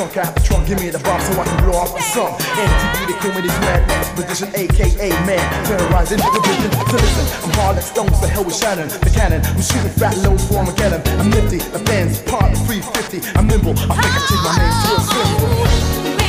skunk out the trunk, give me the bomb so I can blow off the sum. MTV, the king with his madness magician, aka man, terrorizing the vision. So listen, I'm hard like stones, the hell with Shannon, the cannon. I'm shooting fat loads for Armageddon. I'm nifty, the fans part 350. I'm nimble, I think I take my name to a simple.